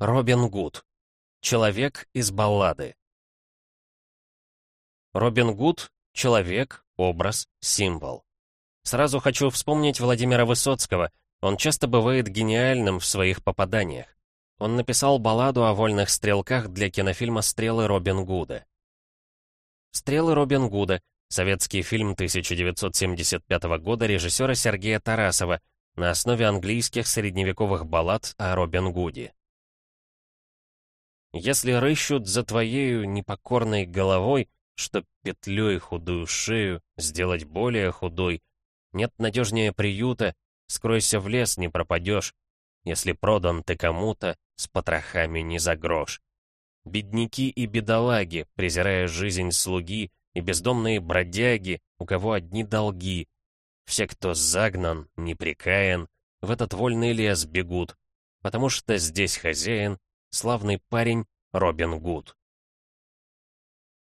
Робин Гуд. Человек из баллады. Робин Гуд — человек, образ, символ. Сразу хочу вспомнить Владимира Высоцкого. Он часто бывает гениальным в своих попаданиях. Он написал балладу о вольных стрелках для кинофильма «Стрелы Робин Гуда». «Стрелы Робин Гуда» — советский фильм 1975 года режиссера Сергея Тарасова на основе английских средневековых баллад о Робин Гуде. Если рыщут за твоею непокорной головой, Чтоб петлей худую шею сделать более худой, Нет надежнее приюта, скройся в лес, не пропадешь, Если продан ты кому-то, с потрохами не за грош. Бедняки и бедолаги, презирая жизнь слуги, И бездомные бродяги, у кого одни долги, Все, кто загнан, непрекаян, В этот вольный лес бегут, Потому что здесь хозяин, славный парень Робин Гуд.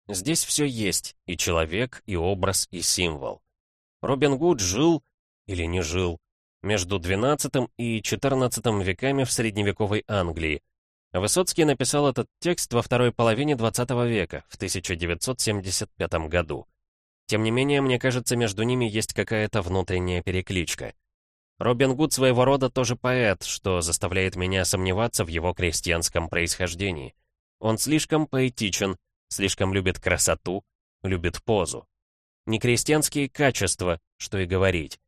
Здесь все есть, и человек, и образ, и символ. Робин Гуд жил, или не жил, между XII и XIV веками в средневековой Англии. Высоцкий написал этот текст во второй половине XX века, в 1975 году. Тем не менее, мне кажется, между ними есть какая-то внутренняя перекличка. Робин Гуд своего рода тоже поэт, что заставляет меня сомневаться в его крестьянском происхождении. Он слишком поэтичен, слишком любит красоту, любит позу. Не крестьянские качества, что и говорить.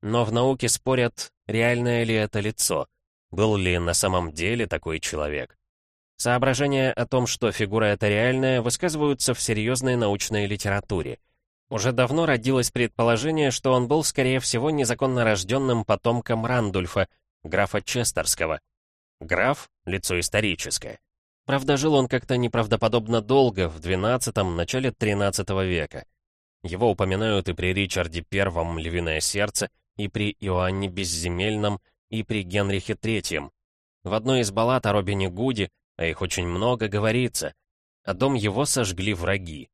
Но в науке спорят, реальное ли это лицо, был ли на самом деле такой человек. Соображения о том, что фигура эта реальная, высказываются в серьезной научной литературе. Уже давно родилось предположение, что он был, скорее всего, незаконно рожденным потомком Рандульфа, графа Честерского. Граф — лицо историческое. Правда, жил он как-то неправдоподобно долго, в XII, начале XIII века. Его упоминают и при Ричарде I «Львиное сердце», и при Иоанне Безземельном, и при Генрихе III. В одной из баллад о Робине Гуде, а их очень много, говорится, а дом его сожгли враги.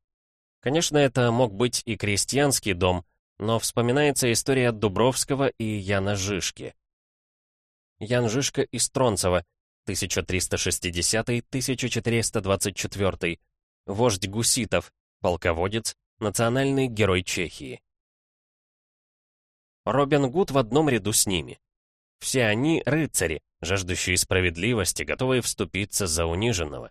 Конечно, это мог быть и крестьянский дом, но вспоминается история Дубровского и Яна Жишки. Ян Жишка из Тронцева, 1360-1424, вождь гуситов, полководец, национальный герой Чехии. Робин Гуд в одном ряду с ними. Все они — рыцари, жаждущие справедливости, готовые вступиться за униженного.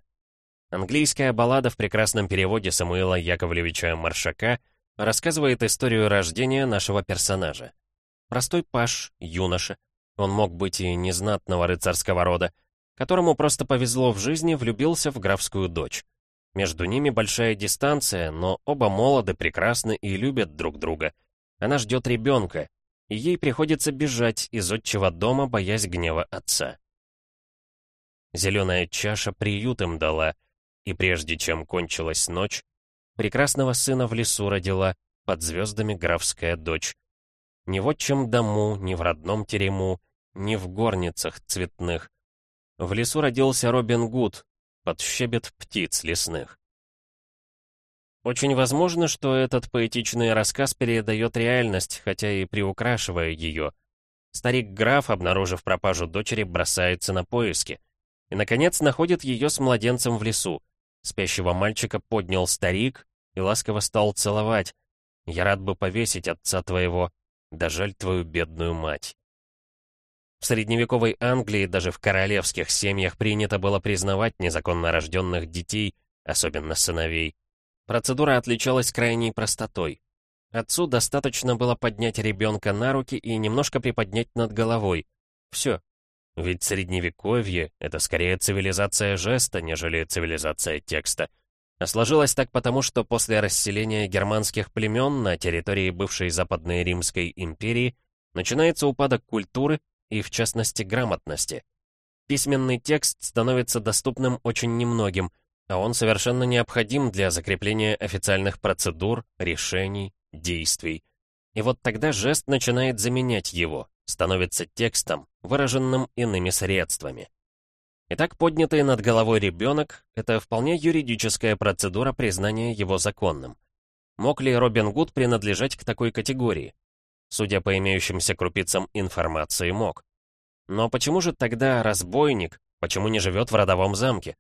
Английская баллада в прекрасном переводе Самуила Яковлевича Маршака рассказывает историю рождения нашего персонажа. Простой паш, юноша, он мог быть и незнатного рыцарского рода, которому просто повезло в жизни, влюбился в графскую дочь. Между ними большая дистанция, но оба молоды, прекрасны и любят друг друга. Она ждет ребенка, и ей приходится бежать из отчего дома, боясь гнева отца. Зеленая чаша приют им дала, и прежде чем кончилась ночь, прекрасного сына в лесу родила, под звездами графская дочь. Ни в отчим дому, ни в родном терему, ни в горницах цветных, в лесу родился Робин Гуд, под щебет птиц лесных. Очень возможно, что этот поэтичный рассказ передает реальность, хотя и приукрашивая ее. Старик-граф, обнаружив пропажу дочери, бросается на поиски. И, наконец, находит ее с младенцем в лесу. Спящего мальчика поднял старик и ласково стал целовать. «Я рад бы повесить отца твоего, да жаль твою бедную мать». В средневековой Англии даже в королевских семьях принято было признавать незаконно рожденных детей, особенно сыновей. Процедура отличалась крайней простотой. Отцу достаточно было поднять ребенка на руки и немножко приподнять над головой. Все. Ведь средневековье — это скорее цивилизация жеста, нежели цивилизация текста. А сложилось так потому, что после расселения германских племен на территории бывшей Западной Римской империи начинается упадок культуры и, в частности, грамотности. Письменный текст становится доступным очень немногим, а он совершенно необходим для закрепления официальных процедур, решений, действий. И вот тогда жест начинает заменять его, становится текстом, выраженным иными средствами. Итак, поднятый над головой ребенок — это вполне юридическая процедура признания его законным. Мог ли Робин Гуд принадлежать к такой категории? Судя по имеющимся крупицам информации, мог. Но почему же тогда разбойник, Почему не живет в родовом замке?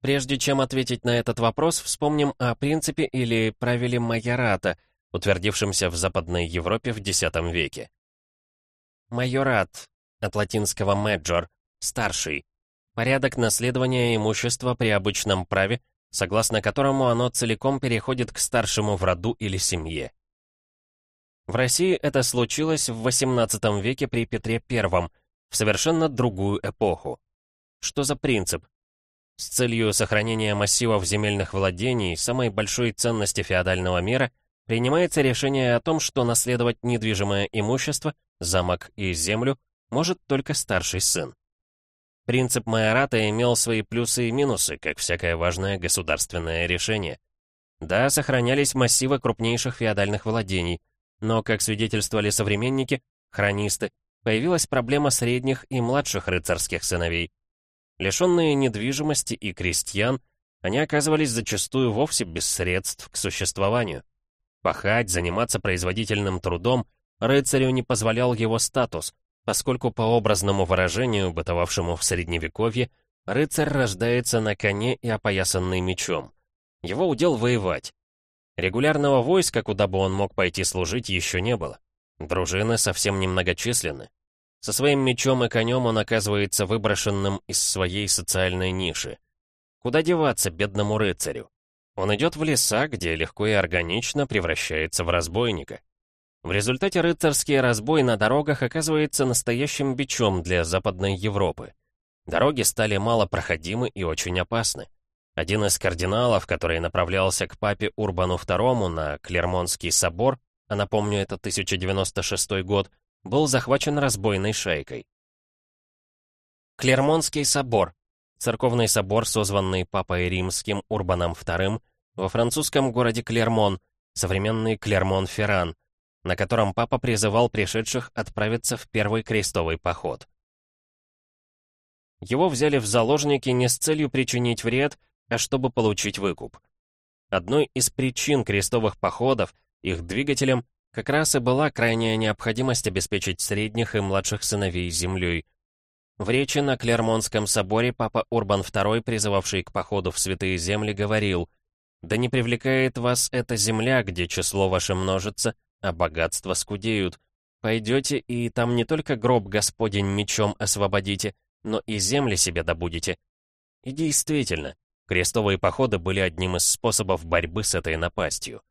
Прежде чем ответить на этот вопрос, вспомним о принципе или правиле майората, утвердившемся в Западной Европе в X веке. Майорат, от латинского major, старший. Порядок наследования имущества при обычном праве, согласно которому оно целиком переходит к старшему в роду или семье. В России это случилось в XVIII веке при Петре I, в совершенно другую эпоху. Что за принцип? С целью сохранения массивов земельных владений, самой большой ценности феодального мира, принимается решение о том, что наследовать недвижимое имущество, замок и землю, может только старший сын. Принцип майората имел свои плюсы и минусы, как всякое важное государственное решение. Да, сохранялись массивы крупнейших феодальных владений, но, как свидетельствовали современники, хронисты, появилась проблема средних и младших рыцарских сыновей, Лишенные недвижимости и крестьян, они оказывались зачастую вовсе без средств к существованию. Пахать, заниматься производительным трудом рыцарю не позволял его статус, поскольку по образному выражению, бытовавшему в Средневековье, рыцарь рождается на коне и опоясанный мечом. Его удел воевать. Регулярного войска, куда бы он мог пойти служить, еще не было. Дружины совсем немногочисленны. Со своим мечом и конем он оказывается выброшенным из своей социальной ниши. Куда деваться бедному рыцарю? Он идет в леса, где легко и органично превращается в разбойника. В результате рыцарский разбой на дорогах оказывается настоящим бичом для Западной Европы. Дороги стали малопроходимы и очень опасны. Один из кардиналов, который направлялся к папе Урбану II на Клермонский собор, а напомню, это 1096 год, был захвачен разбойной шайкой. Клермонский собор. Церковный собор, созванный Папой Римским Урбаном II во французском городе Клермон, современный Клермон-Ферран, на котором папа призывал пришедших отправиться в первый крестовый поход. Его взяли в заложники не с целью причинить вред, а чтобы получить выкуп. Одной из причин крестовых походов, их двигателем, как раз и была крайняя необходимость обеспечить средних и младших сыновей землей. В речи на Клермонском соборе папа Урбан II, призывавший к походу в святые земли, говорил «Да не привлекает вас эта земля, где число ваше множится, а богатства скудеют. Пойдете, и там не только гроб Господень мечом освободите, но и земли себе добудете». И действительно, крестовые походы были одним из способов борьбы с этой напастью.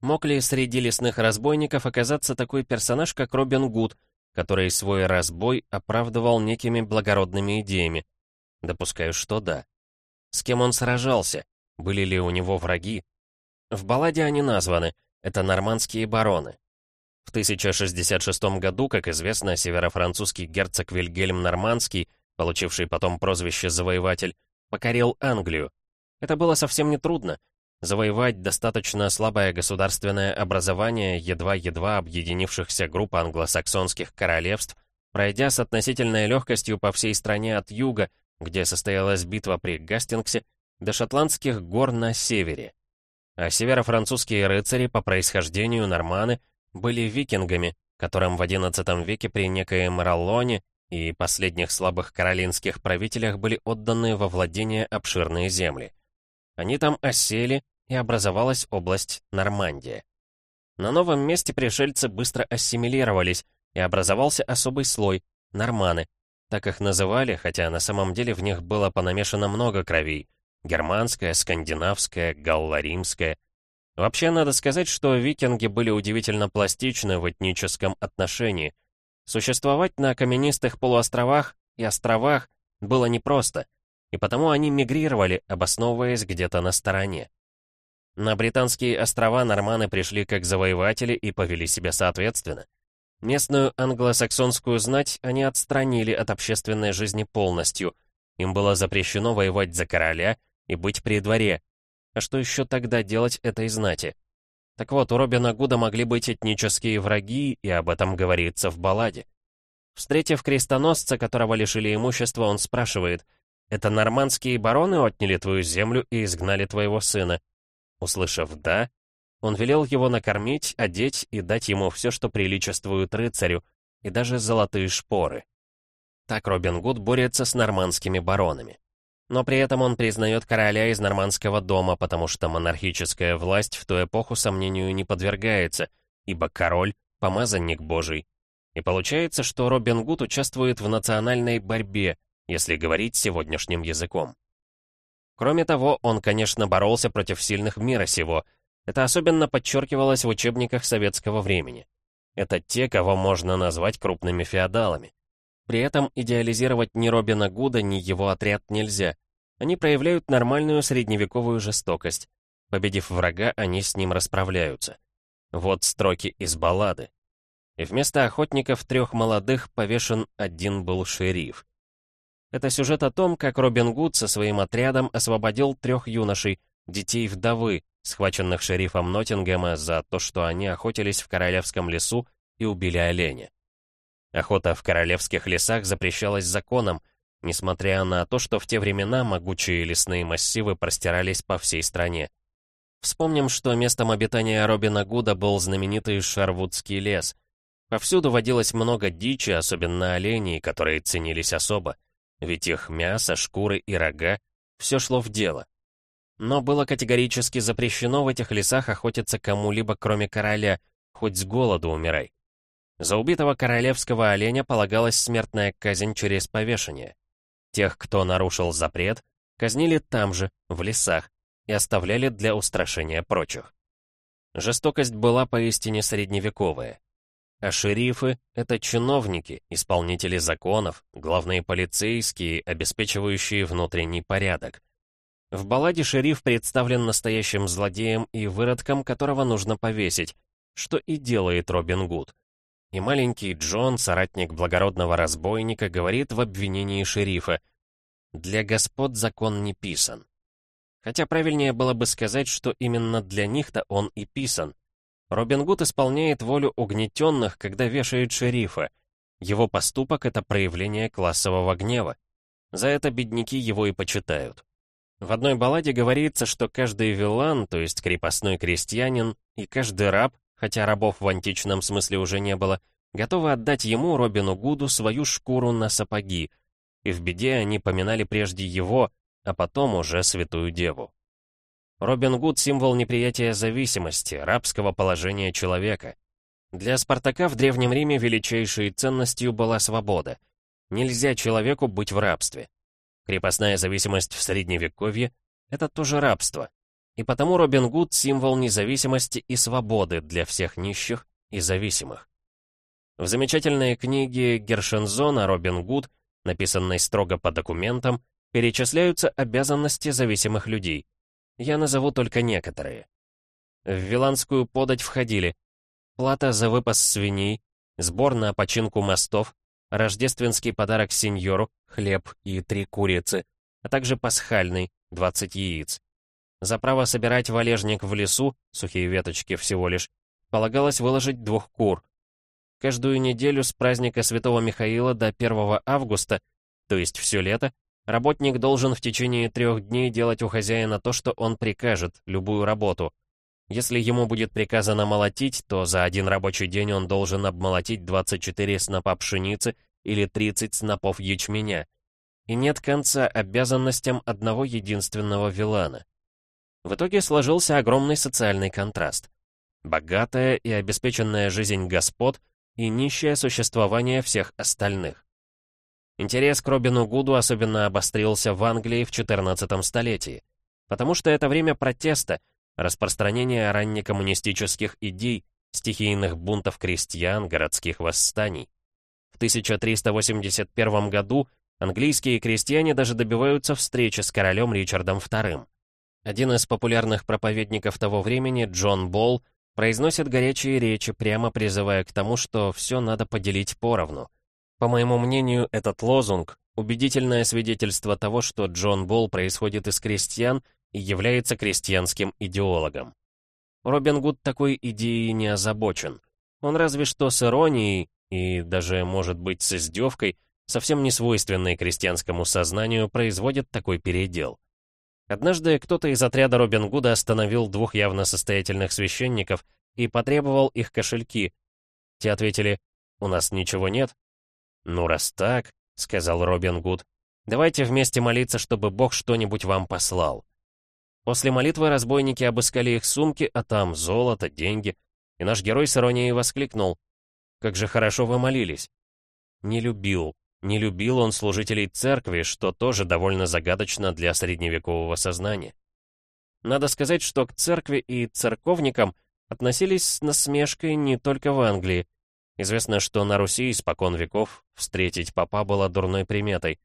Мог ли среди лесных разбойников оказаться такой персонаж, как Робин Гуд, который свой разбой оправдывал некими благородными идеями? Допускаю, что да. С кем он сражался? Были ли у него враги? В балладе они названы. Это нормандские бароны. В 1066 году, как известно, северофранцузский герцог Вильгельм Нормандский, получивший потом прозвище «Завоеватель», покорил Англию. Это было совсем не трудно. Завоевать достаточно слабое государственное образование едва-едва объединившихся групп англосаксонских королевств, пройдя с относительной легкостью по всей стране от юга, где состоялась битва при Гастингсе, до шотландских гор на севере. А северо-французские рыцари по происхождению норманы были викингами, которым в XI веке при некоем Роллоне и последних слабых каролинских правителях были отданы во владение обширные земли. Они там осели, и образовалась область Нормандия. На новом месте пришельцы быстро ассимилировались, и образовался особый слой — норманы. Так их называли, хотя на самом деле в них было понамешано много кровей. Германская, скандинавская, галло-римская. Вообще, надо сказать, что викинги были удивительно пластичны в этническом отношении. Существовать на каменистых полуостровах и островах было непросто, и потому они мигрировали, обосновываясь где-то на стороне. На британские острова норманы пришли как завоеватели и повели себя соответственно. Местную англосаксонскую знать они отстранили от общественной жизни полностью. Им было запрещено воевать за короля и быть при дворе. А что еще тогда делать этой знати? Так вот, у Робина Гуда могли быть этнические враги, и об этом говорится в балладе. Встретив крестоносца, которого лишили имущества, он спрашивает, «Это нормандские бароны отняли твою землю и изгнали твоего сына?» Услышав «да», он велел его накормить, одеть и дать ему все, что приличествует рыцарю, и даже золотые шпоры. Так Робин Гуд борется с нормандскими баронами. Но при этом он признает короля из нормандского дома, потому что монархическая власть в ту эпоху сомнению не подвергается, ибо король — помазанник божий. И получается, что Робин Гуд участвует в национальной борьбе, если говорить сегодняшним языком. Кроме того, он, конечно, боролся против сильных мира сего. Это особенно подчеркивалось в учебниках советского времени. Это те, кого можно назвать крупными феодалами. При этом идеализировать ни Робина Гуда, ни его отряд нельзя. Они проявляют нормальную средневековую жестокость. Победив врага, они с ним расправляются. Вот строки из баллады. И вместо охотников трех молодых повешен один был шериф. Это сюжет о том, как Робин Гуд со своим отрядом освободил трех юношей, детей вдовы, схваченных шерифом Ноттингема за то, что они охотились в королевском лесу и убили оленя. Охота в королевских лесах запрещалась законом, несмотря на то, что в те времена могучие лесные массивы простирались по всей стране. Вспомним, что местом обитания Робина Гуда был знаменитый Шарвудский лес. Повсюду водилось много дичи, особенно оленей, которые ценились особо, ведь их мясо, шкуры и рога — все шло в дело. Но было категорически запрещено в этих лесах охотиться кому-либо, кроме короля, хоть с голоду умирай. За убитого королевского оленя полагалась смертная казнь через повешение. Тех, кто нарушил запрет, казнили там же, в лесах, и оставляли для устрашения прочих. Жестокость была поистине средневековая. А шерифы — это чиновники, исполнители законов, главные полицейские, обеспечивающие внутренний порядок. В балладе шериф представлен настоящим злодеем и выродком, которого нужно повесить, что и делает Робин Гуд. И маленький Джон, соратник благородного разбойника, говорит в обвинении шерифа «Для господ закон не писан». Хотя правильнее было бы сказать, что именно для них-то он и писан. Робин Гуд исполняет волю угнетенных, когда вешает шерифа. Его поступок — это проявление классового гнева. За это бедняки его и почитают. В одной балладе говорится, что каждый вилан, то есть крепостной крестьянин, и каждый раб хотя рабов в античном смысле уже не было, готовы отдать ему, Робину Гуду, свою шкуру на сапоги, и в беде они поминали прежде его, а потом уже святую деву. Робин Гуд — символ неприятия зависимости, рабского положения человека. Для Спартака в Древнем Риме величайшей ценностью была свобода. Нельзя человеку быть в рабстве. Крепостная зависимость в Средневековье — это тоже рабство, и потому Робин Гуд — символ независимости и свободы для всех нищих и зависимых. В замечательной книге Гершензона «Робин Гуд», написанной строго по документам, перечисляются обязанности зависимых людей. Я назову только некоторые. В виланскую подать входили плата за выпас свиней, сбор на починку мостов, рождественский подарок сеньору, хлеб и три курицы, а также пасхальный, 20 яиц. За право собирать валежник в лесу, сухие веточки всего лишь, полагалось выложить двух кур. Каждую неделю с праздника Святого Михаила до 1 августа, то есть все лето, работник должен в течение трех дней делать у хозяина то, что он прикажет, любую работу. Если ему будет приказано молотить, то за один рабочий день он должен обмолотить 24 снопа пшеницы или 30 снопов ячменя. И нет конца обязанностям одного единственного вилана. В итоге сложился огромный социальный контраст. Богатая и обеспеченная жизнь господ и нищее существование всех остальных. Интерес к Робину Гуду особенно обострился в Англии в XIV столетии, потому что это время протеста, распространения раннекоммунистических идей, стихийных бунтов крестьян, городских восстаний. В 1381 году английские крестьяне даже добиваются встречи с королем Ричардом II. Один из популярных проповедников того времени, Джон Болл, произносит горячие речи, прямо призывая к тому, что все надо поделить поровну. По моему мнению, этот лозунг — убедительное свидетельство того, что Джон Болл происходит из крестьян и является крестьянским идеологом. Робин Гуд такой идеей не озабочен. Он разве что с иронией и даже, может быть, с издевкой, совсем не свойственной крестьянскому сознанию, производит такой передел. Однажды кто-то из отряда Робин Гуда остановил двух явно состоятельных священников и потребовал их кошельки. Те ответили, «У нас ничего нет». «Ну, раз так», — сказал Робин Гуд. «Давайте вместе молиться, чтобы Бог что-нибудь вам послал». После молитвы разбойники обыскали их сумки, а там золото, деньги. И наш герой с иронией воскликнул. «Как же хорошо вы молились!» Не любил. Не любил он служителей церкви, что тоже довольно загадочно для средневекового сознания. Надо сказать, что к церкви и церковникам относились с насмешкой не только в Англии. Известно, что на Руси испокон веков встретить папа было дурной приметой.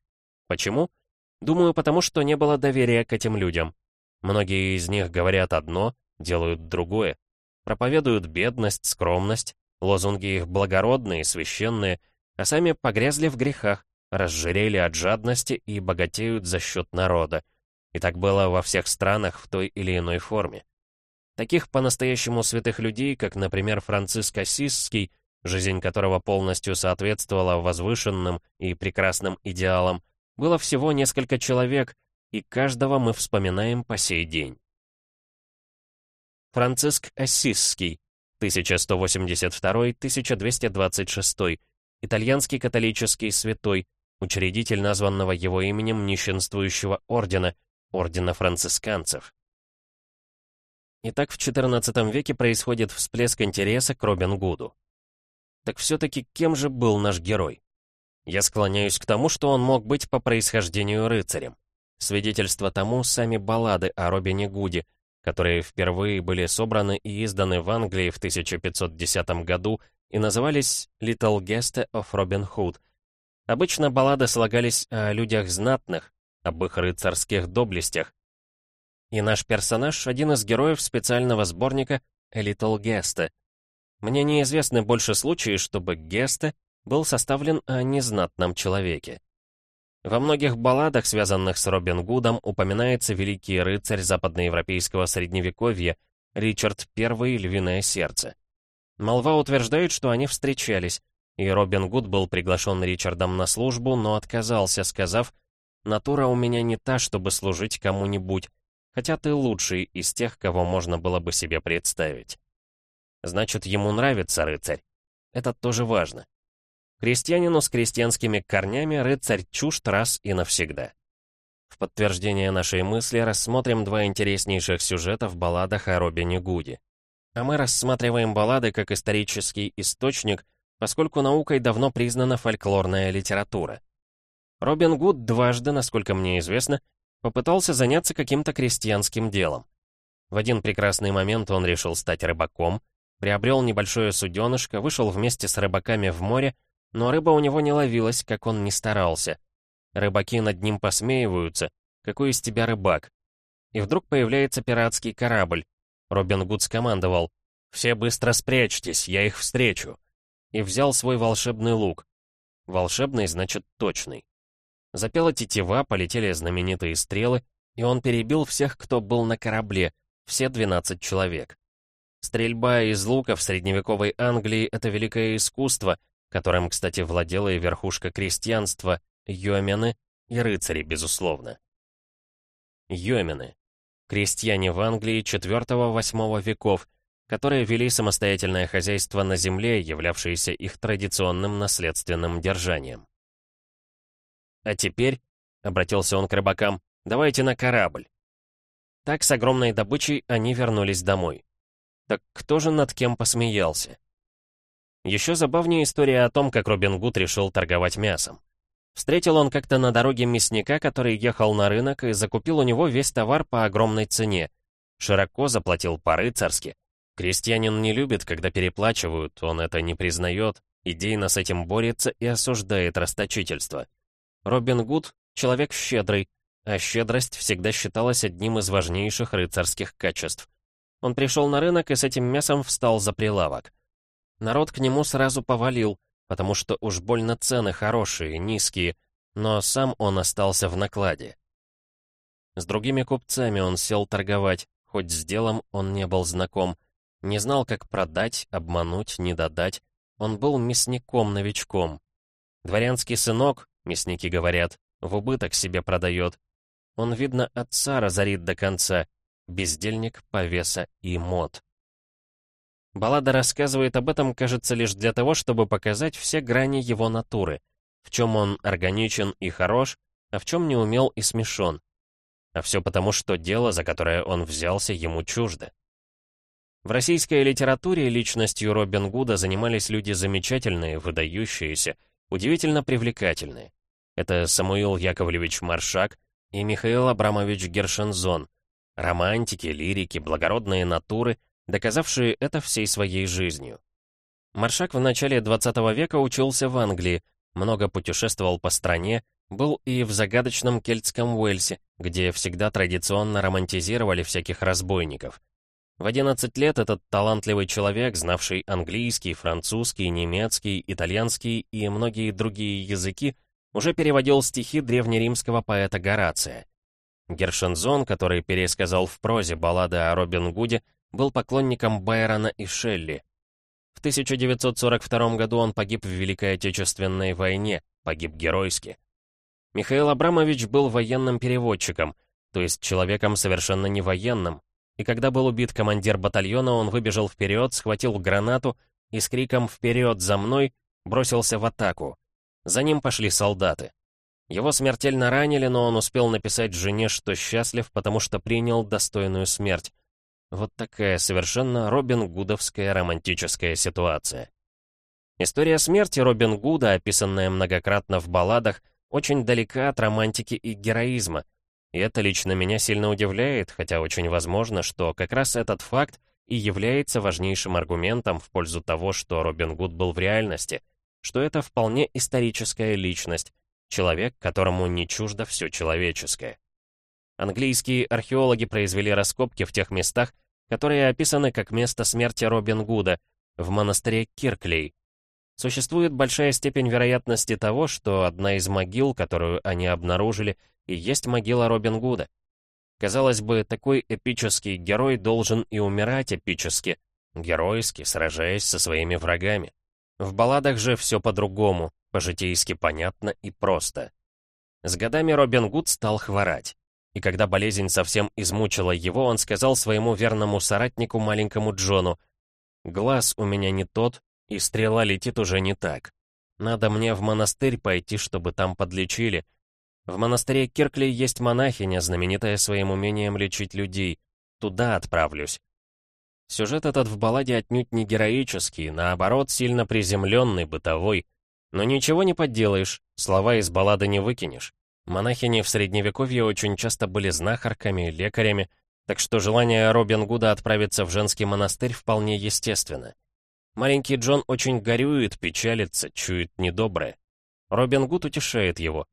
Почему? Думаю, потому что не было доверия к этим людям. Многие из них говорят одно, делают другое. Проповедуют бедность, скромность, лозунги их благородные, священные, а сами погрязли в грехах, разжирели от жадности и богатеют за счет народа. И так было во всех странах в той или иной форме. Таких по-настоящему святых людей, как, например, Франциск Ассизский, жизнь которого полностью соответствовала возвышенным и прекрасным идеалам, было всего несколько человек, и каждого мы вспоминаем по сей день. Франциск Ассизский, 1182-1226, итальянский католический святой, учредитель названного его именем нищенствующего ордена, ордена францисканцев. Итак, в XIV веке происходит всплеск интереса к Робин Гуду. Так все-таки кем же был наш герой? Я склоняюсь к тому, что он мог быть по происхождению рыцарем. Свидетельство тому сами баллады о Робине Гуде, которые впервые были собраны и изданы в Англии в 1510 году и назывались «Little Geste of Robin Hood». Обычно баллады слагались о людях знатных, об их рыцарских доблестях. И наш персонаж — один из героев специального сборника «A Little Geste». Мне неизвестны больше случаи, чтобы Гесте был составлен о незнатном человеке. Во многих балладах, связанных с Робин Гудом, упоминается великий рыцарь западноевропейского средневековья Ричард I «Львиное сердце». Молва утверждает, что они встречались, и Робин Гуд был приглашен Ричардом на службу, но отказался, сказав, «Натура у меня не та, чтобы служить кому-нибудь, хотя ты лучший из тех, кого можно было бы себе представить». Значит, ему нравится рыцарь. Это тоже важно. Крестьянину с крестьянскими корнями рыцарь чужд раз и навсегда. В подтверждение нашей мысли рассмотрим два интереснейших сюжета в балладах о Робине Гуде. А мы рассматриваем баллады как исторический источник, поскольку наукой давно признана фольклорная литература. Робин Гуд дважды, насколько мне известно, попытался заняться каким-то крестьянским делом. В один прекрасный момент он решил стать рыбаком, приобрел небольшое суденышко, вышел вместе с рыбаками в море но рыба у него не ловилась, как он не старался. Рыбаки над ним посмеиваются. Какой из тебя рыбак? И вдруг появляется пиратский корабль. Робин Гуд скомандовал. «Все быстро спрячьтесь, я их встречу». И взял свой волшебный лук. Волшебный значит точный. Запела тетива, полетели знаменитые стрелы, и он перебил всех, кто был на корабле, все 12 человек. Стрельба из лука в средневековой Англии — это великое искусство, которым, кстати, владела и верхушка крестьянства, йомены и рыцари, безусловно. Йомены. Крестьяне в Англии IV-VIII веков, которые вели самостоятельное хозяйство на земле, являвшееся их традиционным наследственным держанием. «А теперь», — обратился он к рыбакам, — «давайте на корабль». Так с огромной добычей они вернулись домой. Так кто же над кем посмеялся? Еще забавнее история о том, как Робин Гуд решил торговать мясом. Встретил он как-то на дороге мясника, который ехал на рынок и закупил у него весь товар по огромной цене. Широко заплатил по-рыцарски. Крестьянин не любит, когда переплачивают, он это не признает, идейно с этим борется и осуждает расточительство. Робин Гуд — человек щедрый, а щедрость всегда считалась одним из важнейших рыцарских качеств. Он пришел на рынок и с этим мясом встал за прилавок. Народ к нему сразу повалил, потому что уж больно цены хорошие, низкие, но сам он остался в накладе. С другими купцами он сел торговать, хоть с делом он не был знаком, не знал, как продать, обмануть, не додать. Он был мясником-новичком. Дворянский сынок, мясники говорят, в убыток себе продает. Он, видно, отца разорит до конца, бездельник, повеса и мод. Баллада рассказывает об этом, кажется, лишь для того, чтобы показать все грани его натуры. в чем он органичен и хорош, а в чем не умел и смешон. А все потому, что дело, за которое он взялся, ему чуждо. В российской литературе личностью Робин Гуда занимались люди замечательные, выдающиеся, удивительно привлекательные. Это Самуил Яковлевич Маршак и Михаил Абрамович Гершензон, романтики, лирики, благородные натуры, доказавшие это всей своей жизнью. Маршак в начале 20 века учился в Англии, много путешествовал по стране, был и в загадочном кельтском Уэльсе, где всегда традиционно романтизировали всяких разбойников. В 11 лет этот талантливый человек, знавший английский, французский, немецкий, итальянский и многие другие языки, уже переводил стихи древнеримского поэта Горация. Гершензон, который пересказал в прозе баллады о Робин Гуде, был поклонником Байрона и Шелли. В 1942 году он погиб в Великой Отечественной войне, погиб геройски. Михаил Абрамович был военным переводчиком, то есть человеком совершенно не военным, и когда был убит командир батальона, он выбежал вперед, схватил гранату и с криком «Вперед, за мной!» бросился в атаку. За ним пошли солдаты. Его смертельно ранили, но он успел написать жене, что счастлив, потому что принял достойную смерть. Вот такая совершенно Робин Гудовская романтическая ситуация. История смерти Робин Гуда, описанная многократно в балладах, очень далека от романтики и героизма — и это лично меня сильно удивляет, хотя очень возможно, что как раз этот факт и является важнейшим аргументом в пользу того, что Робин Гуд был в реальности, что это вполне историческая личность, человек, которому не чуждо все человеческое. Английские археологи произвели раскопки в тех местах, которые описаны как место смерти Робин Гуда, в монастыре Кирклей. Существует большая степень вероятности того, что одна из могил, которую они обнаружили, и есть могила Робин Гуда. Казалось бы, такой эпический герой должен и умирать эпически, геройски, сражаясь со своими врагами. В балладах же все по-другому, по-житейски понятно и просто. С годами Робин Гуд стал хворать. И когда болезнь совсем измучила его, он сказал своему верному соратнику, маленькому Джону, «Глаз у меня не тот, и стрела летит уже не так. Надо мне в монастырь пойти, чтобы там подлечили, в монастыре Киркли есть монахиня, знаменитая своим умением лечить людей. Туда отправлюсь. Сюжет этот в балладе отнюдь не героический, наоборот, сильно приземленный, бытовой. Но ничего не подделаешь, слова из баллады не выкинешь. Монахини в Средневековье очень часто были знахарками, лекарями, так что желание Робин Гуда отправиться в женский монастырь вполне естественно. Маленький Джон очень горюет, печалится, чует недоброе. Робин Гуд утешает его.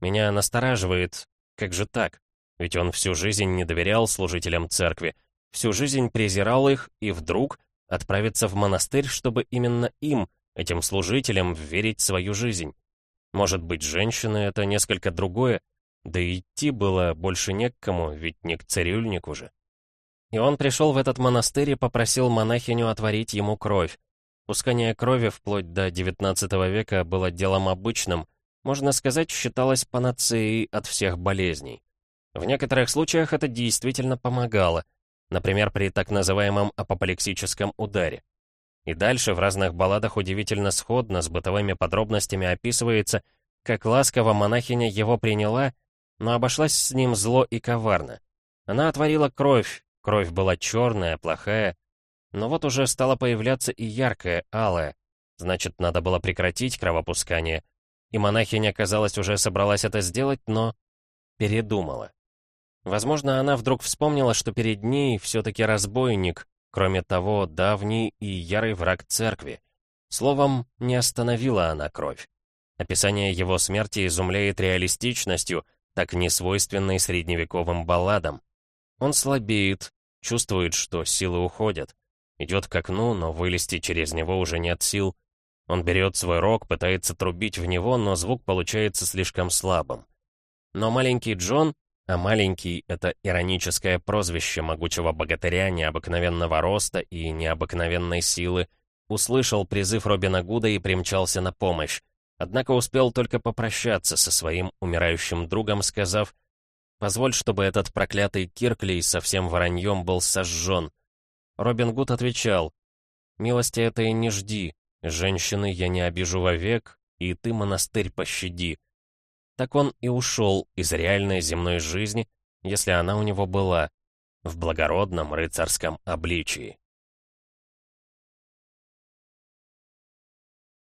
Меня настораживает, как же так? Ведь он всю жизнь не доверял служителям церкви, всю жизнь презирал их и вдруг отправиться в монастырь, чтобы именно им, этим служителям, верить свою жизнь. Может быть, женщины — это несколько другое, да и идти было больше не к кому, ведь не к цирюльнику же. И он пришел в этот монастырь и попросил монахиню отворить ему кровь. Пускание крови вплоть до XIX века было делом обычным, можно сказать, считалось панацеей от всех болезней. В некоторых случаях это действительно помогало, например, при так называемом апоплексическом ударе. И дальше в разных балладах удивительно сходно с бытовыми подробностями описывается, как ласково монахиня его приняла, но обошлась с ним зло и коварно. Она отворила кровь, кровь была черная, плохая, но вот уже стала появляться и яркая, алая. Значит, надо было прекратить кровопускание, и монахиня, казалось, уже собралась это сделать, но передумала. Возможно, она вдруг вспомнила, что перед ней все-таки разбойник, кроме того, давний и ярый враг церкви. Словом, не остановила она кровь. Описание его смерти изумляет реалистичностью, так несвойственной средневековым балладам. Он слабеет, чувствует, что силы уходят. Идет к окну, но вылезти через него уже нет сил. Он берет свой рог, пытается трубить в него, но звук получается слишком слабым. Но маленький Джон, а маленький — это ироническое прозвище могучего богатыря необыкновенного роста и необыкновенной силы, услышал призыв Робина Гуда и примчался на помощь. Однако успел только попрощаться со своим умирающим другом, сказав, «Позволь, чтобы этот проклятый Кирклей со всем вороньем был сожжен». Робин Гуд отвечал, «Милости этой не жди, Женщины я не обижу вовек, и ты, монастырь, пощади. Так он и ушел из реальной земной жизни, если она у него была, в благородном рыцарском обличии.